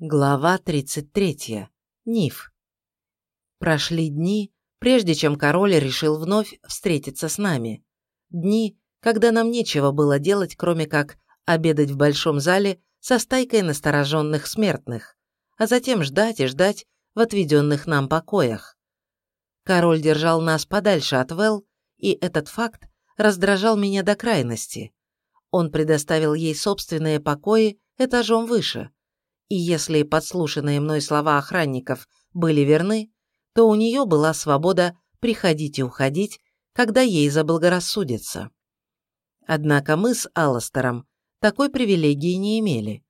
Глава 33. Ниф. Прошли дни, прежде чем король решил вновь встретиться с нами. Дни, когда нам нечего было делать, кроме как обедать в большом зале со стайкой настороженных смертных, а затем ждать и ждать в отведенных нам покоях. Король держал нас подальше от Вэл, и этот факт раздражал меня до крайности. Он предоставил ей собственные покои этажом выше – и если подслушанные мной слова охранников были верны, то у нее была свобода приходить и уходить, когда ей заблагорассудится. Однако мы с Алластером такой привилегии не имели.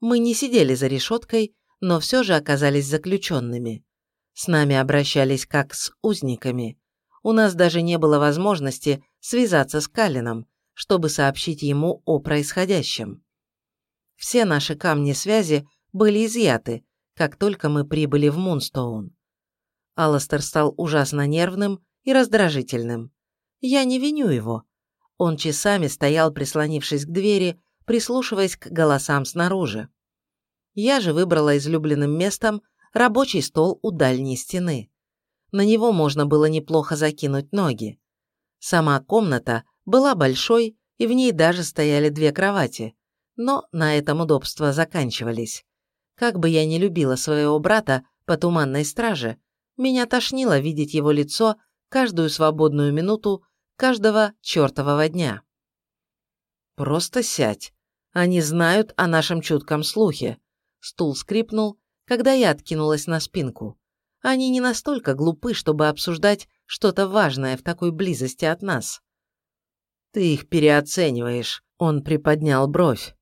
Мы не сидели за решеткой, но все же оказались заключенными. С нами обращались как с узниками. У нас даже не было возможности связаться с Калином, чтобы сообщить ему о происходящем. Все наши камни связи были изъяты, как только мы прибыли в Мунстоун. Алластер стал ужасно нервным и раздражительным. Я не виню его. Он часами стоял, прислонившись к двери, прислушиваясь к голосам снаружи. Я же выбрала излюбленным местом рабочий стол у дальней стены. На него можно было неплохо закинуть ноги. Сама комната была большой, и в ней даже стояли две кровати, но на этом удобства заканчивались. Как бы я ни любила своего брата по туманной страже, меня тошнило видеть его лицо каждую свободную минуту каждого чертового дня. «Просто сядь. Они знают о нашем чутком слухе», — стул скрипнул, когда я откинулась на спинку. «Они не настолько глупы, чтобы обсуждать что-то важное в такой близости от нас». «Ты их переоцениваешь», — он приподнял бровь.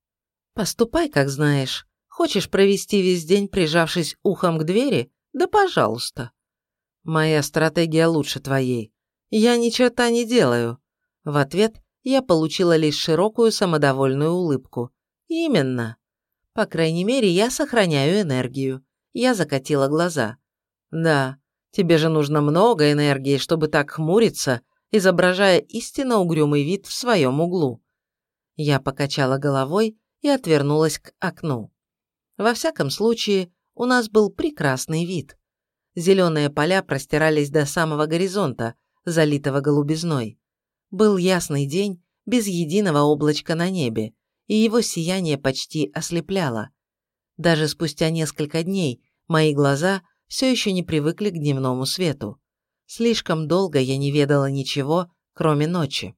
«Поступай, как знаешь. Хочешь провести весь день, прижавшись ухом к двери? Да пожалуйста. Моя стратегия лучше твоей. Я ни черта не делаю. В ответ я получила лишь широкую самодовольную улыбку. Именно. По крайней мере, я сохраняю энергию. Я закатила глаза. Да, тебе же нужно много энергии, чтобы так хмуриться, изображая истинно угрюмый вид в своем углу. Я покачала головой и отвернулась к окну. Во всяком случае, у нас был прекрасный вид. Зеленые поля простирались до самого горизонта, залитого голубизной. Был ясный день, без единого облачка на небе, и его сияние почти ослепляло. Даже спустя несколько дней мои глаза все еще не привыкли к дневному свету. Слишком долго я не ведала ничего, кроме ночи.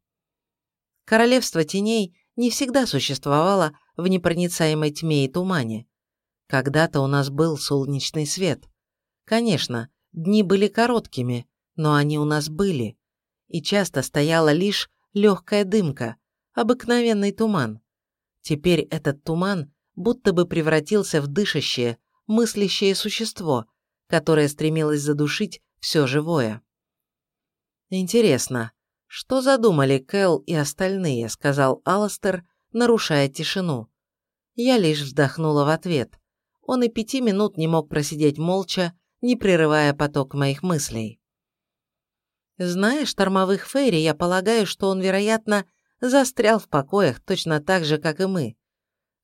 Королевство теней не всегда существовало в непроницаемой тьме и тумане. Когда-то у нас был солнечный свет. Конечно, дни были короткими, но они у нас были. И часто стояла лишь легкая дымка, обыкновенный туман. Теперь этот туман будто бы превратился в дышащее, мыслящее существо, которое стремилось задушить все живое. «Интересно, что задумали Кэл и остальные?» – сказал Алластер, нарушая тишину. Я лишь вздохнула в ответ он и пяти минут не мог просидеть молча, не прерывая поток моих мыслей. Зная штормовых Фейри, я полагаю, что он, вероятно, застрял в покоях точно так же, как и мы.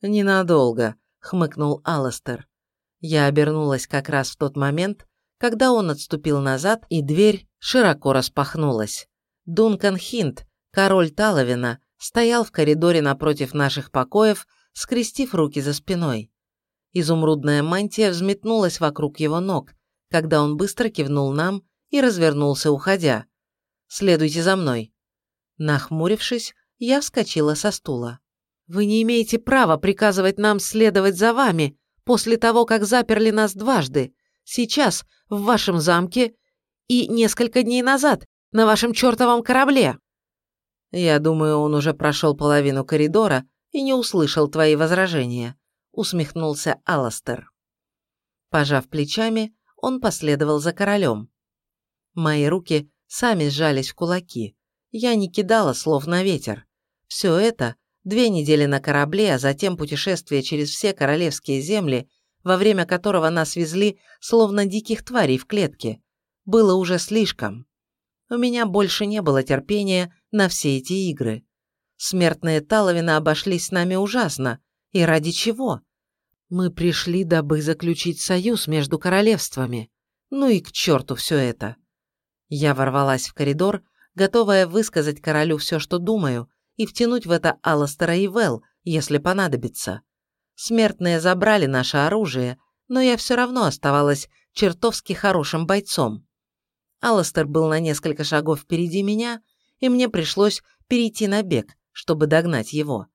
«Ненадолго», — хмыкнул Алластер. Я обернулась как раз в тот момент, когда он отступил назад, и дверь широко распахнулась. Дункан Хинт, король Таловина, стоял в коридоре напротив наших покоев, скрестив руки за спиной. Изумрудная мантия взметнулась вокруг его ног, когда он быстро кивнул нам и развернулся, уходя. «Следуйте за мной». Нахмурившись, я вскочила со стула. «Вы не имеете права приказывать нам следовать за вами после того, как заперли нас дважды. Сейчас, в вашем замке, и несколько дней назад, на вашем чертовом корабле». Я думаю, он уже прошел половину коридора и не услышал твои возражения усмехнулся Аластер. Пожав плечами, он последовал за королем. Мои руки сами сжались в кулаки. Я не кидала слов на ветер. Все это, две недели на корабле, а затем путешествие через все королевские земли, во время которого нас везли, словно диких тварей в клетке, было уже слишком. У меня больше не было терпения на все эти игры. Смертные Таловины обошлись с нами ужасно. И ради чего? Мы пришли, дабы заключить союз между королевствами. Ну и к черту все это. Я ворвалась в коридор, готовая высказать королю все, что думаю, и втянуть в это Алластера и Вэл, если понадобится. Смертные забрали наше оружие, но я все равно оставалась чертовски хорошим бойцом. Алластер был на несколько шагов впереди меня, и мне пришлось перейти на бег, чтобы догнать его.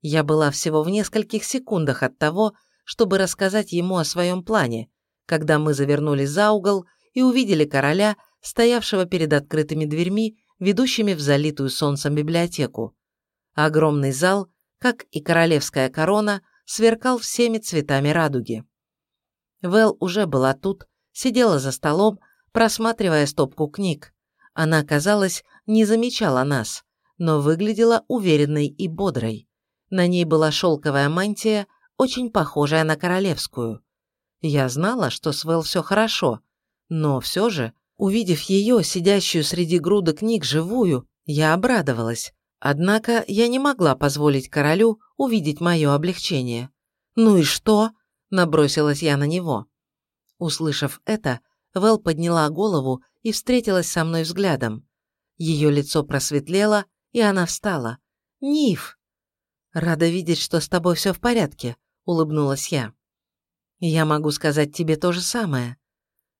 Я была всего в нескольких секундах от того, чтобы рассказать ему о своем плане, когда мы завернули за угол и увидели короля, стоявшего перед открытыми дверьми, ведущими в залитую солнцем библиотеку. Огромный зал, как и королевская корона, сверкал всеми цветами радуги. Вэл уже была тут, сидела за столом, просматривая стопку книг. Она, казалось, не замечала нас, но выглядела уверенной и бодрой. На ней была шелковая мантия, очень похожая на королевскую. Я знала, что с Вэл все хорошо, но все же, увидев ее, сидящую среди груды книг живую, я обрадовалась. Однако я не могла позволить королю увидеть мое облегчение. «Ну и что?» – набросилась я на него. Услышав это, Вэл подняла голову и встретилась со мной взглядом. Ее лицо просветлело, и она встала. «Ниф!» «Рада видеть, что с тобой все в порядке», – улыбнулась я. «Я могу сказать тебе то же самое».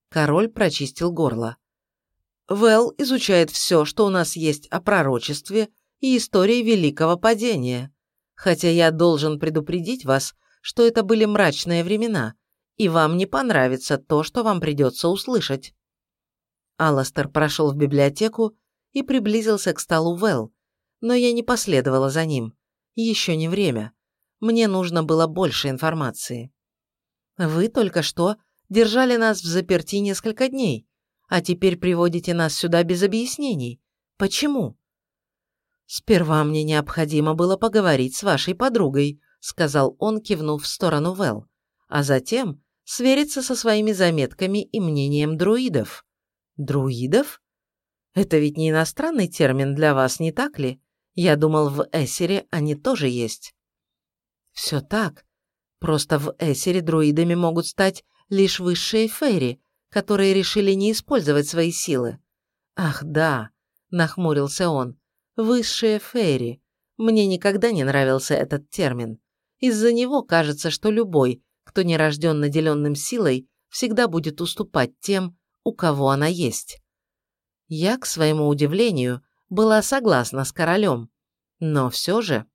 Король прочистил горло. «Вэл изучает все, что у нас есть о пророчестве и истории Великого Падения. Хотя я должен предупредить вас, что это были мрачные времена, и вам не понравится то, что вам придется услышать». Алластер прошел в библиотеку и приблизился к столу Вэл, но я не последовала за ним. Еще не время. Мне нужно было больше информации. «Вы только что держали нас в заперти несколько дней, а теперь приводите нас сюда без объяснений. Почему?» «Сперва мне необходимо было поговорить с вашей подругой», сказал он, кивнув в сторону Вэл, а затем свериться со своими заметками и мнением друидов. Друидов? Это ведь не иностранный термин для вас, не так ли? Я думал, в Эссере они тоже есть. Все так. Просто в Эссере друидами могут стать лишь высшие фейри, которые решили не использовать свои силы. Ах, да, нахмурился он. Высшие фейри. Мне никогда не нравился этот термин. Из-за него кажется, что любой, кто не рожден наделенным силой, всегда будет уступать тем, у кого она есть. Я, к своему удивлению, была согласна с королем, но все же...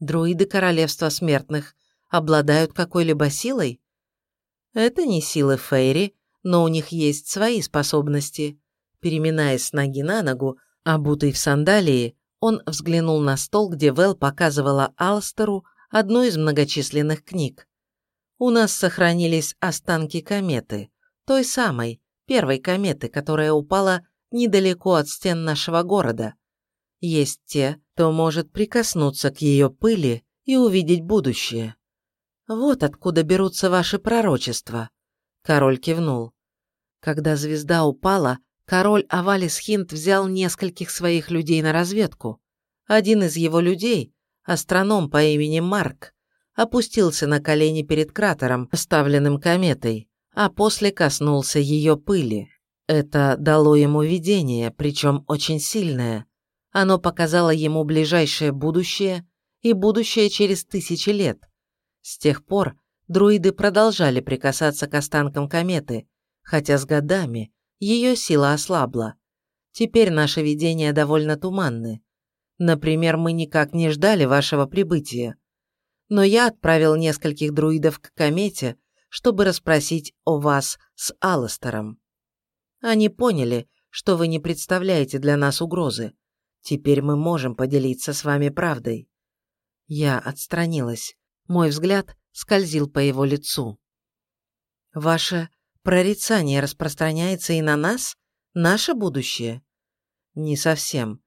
Друиды Королевства Смертных обладают какой-либо силой? Это не силы Фейри, но у них есть свои способности. Переминаясь с ноги на ногу, Обутый в сандалии, он взглянул на стол, где Вэл показывала Алстеру одну из многочисленных книг. У нас сохранились останки кометы, той самой, первой кометы, которая упала недалеко от стен нашего города. Есть те, кто может прикоснуться к ее пыли и увидеть будущее. Вот откуда берутся ваши пророчества. Король кивнул. Когда звезда упала, король Авалис Хинт взял нескольких своих людей на разведку. Один из его людей, астроном по имени Марк, опустился на колени перед кратером, оставленным кометой, а после коснулся ее пыли. Это дало ему видение, причем очень сильное. Оно показало ему ближайшее будущее и будущее через тысячи лет. С тех пор друиды продолжали прикасаться к останкам кометы, хотя с годами ее сила ослабла. Теперь наши видения довольно туманны. Например, мы никак не ждали вашего прибытия. Но я отправил нескольких друидов к комете, чтобы расспросить о вас с Алластером. Они поняли, что вы не представляете для нас угрозы. Теперь мы можем поделиться с вами правдой. Я отстранилась. Мой взгляд скользил по его лицу. Ваше Прорицание распространяется и на нас? Наше будущее? Не совсем.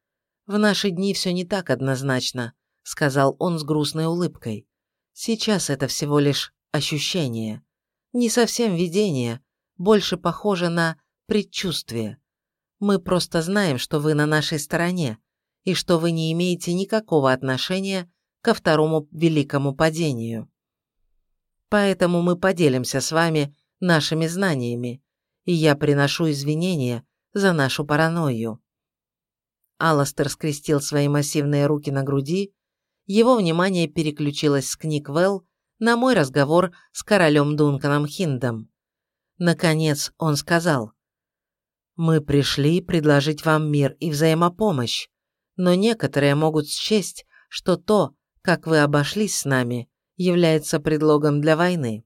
В наши дни все не так однозначно, сказал он с грустной улыбкой. Сейчас это всего лишь ощущение. Не совсем видение, больше похоже на предчувствие. Мы просто знаем, что вы на нашей стороне, и что вы не имеете никакого отношения ко второму великому падению. Поэтому мы поделимся с вами нашими знаниями, и я приношу извинения за нашу паранойю». Алластер скрестил свои массивные руки на груди, его внимание переключилось с книг Вэл на мой разговор с королем Дунканом Хиндом. Наконец он сказал, «Мы пришли предложить вам мир и взаимопомощь, но некоторые могут счесть, что то, как вы обошлись с нами, является предлогом для войны».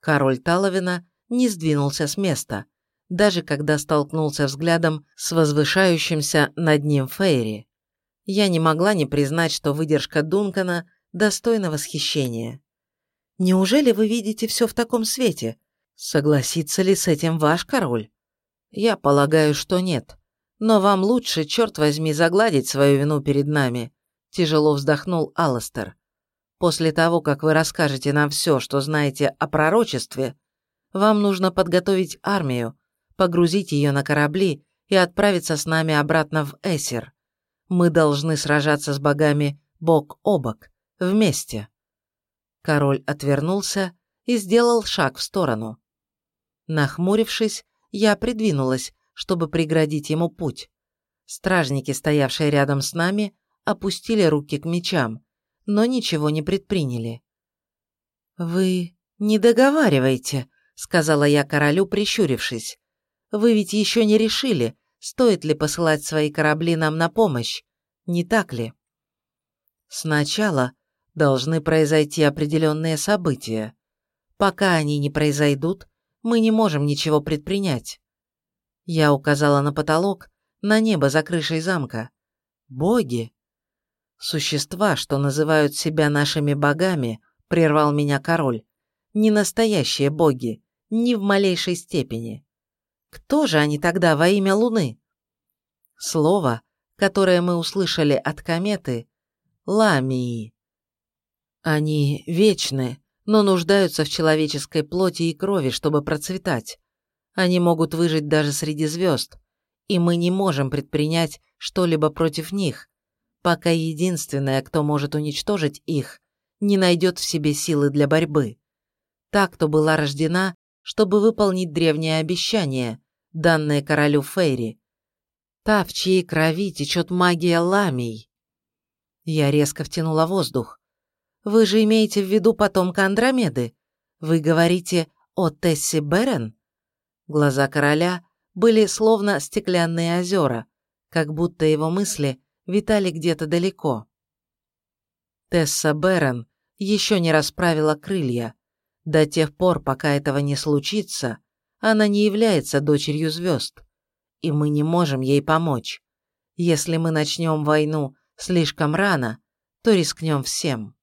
Король Таловина не сдвинулся с места, даже когда столкнулся взглядом с возвышающимся над ним Фейри. Я не могла не признать, что выдержка Дункана достойна восхищения. «Неужели вы видите все в таком свете? Согласится ли с этим ваш король?» «Я полагаю, что нет. Но вам лучше, черт возьми, загладить свою вину перед нами», – тяжело вздохнул Алластер. «После того, как вы расскажете нам все, что знаете о пророчестве, вам нужно подготовить армию, погрузить ее на корабли и отправиться с нами обратно в Эсер. Мы должны сражаться с богами бок о бок, вместе». Король отвернулся и сделал шаг в сторону. Нахмурившись, я придвинулась, чтобы преградить ему путь. Стражники, стоявшие рядом с нами, опустили руки к мечам, но ничего не предприняли. «Вы не договариваете», — сказала я королю, прищурившись. «Вы ведь еще не решили, стоит ли посылать свои корабли нам на помощь, не так ли?» «Сначала должны произойти определенные события. Пока они не произойдут, мы не можем ничего предпринять. Я указала на потолок, на небо за крышей замка. Боги! Существа, что называют себя нашими богами, прервал меня король. Не настоящие боги, ни в малейшей степени. Кто же они тогда во имя Луны? Слово, которое мы услышали от кометы, ламии. Они вечны, но нуждаются в человеческой плоти и крови, чтобы процветать. Они могут выжить даже среди звезд, и мы не можем предпринять что-либо против них, пока единственное, кто может уничтожить их, не найдет в себе силы для борьбы. Та, кто была рождена, чтобы выполнить древнее обещание, данное королю Фейри. Та, в чьей крови течет магия ламий. Я резко втянула воздух. Вы же имеете в виду потомка Андромеды? Вы говорите о Тессе Берен?» Глаза короля были словно стеклянные озера, как будто его мысли витали где-то далеко. Тесса Берен еще не расправила крылья. До тех пор, пока этого не случится, она не является дочерью звезд, и мы не можем ей помочь. Если мы начнем войну слишком рано, то рискнем всем.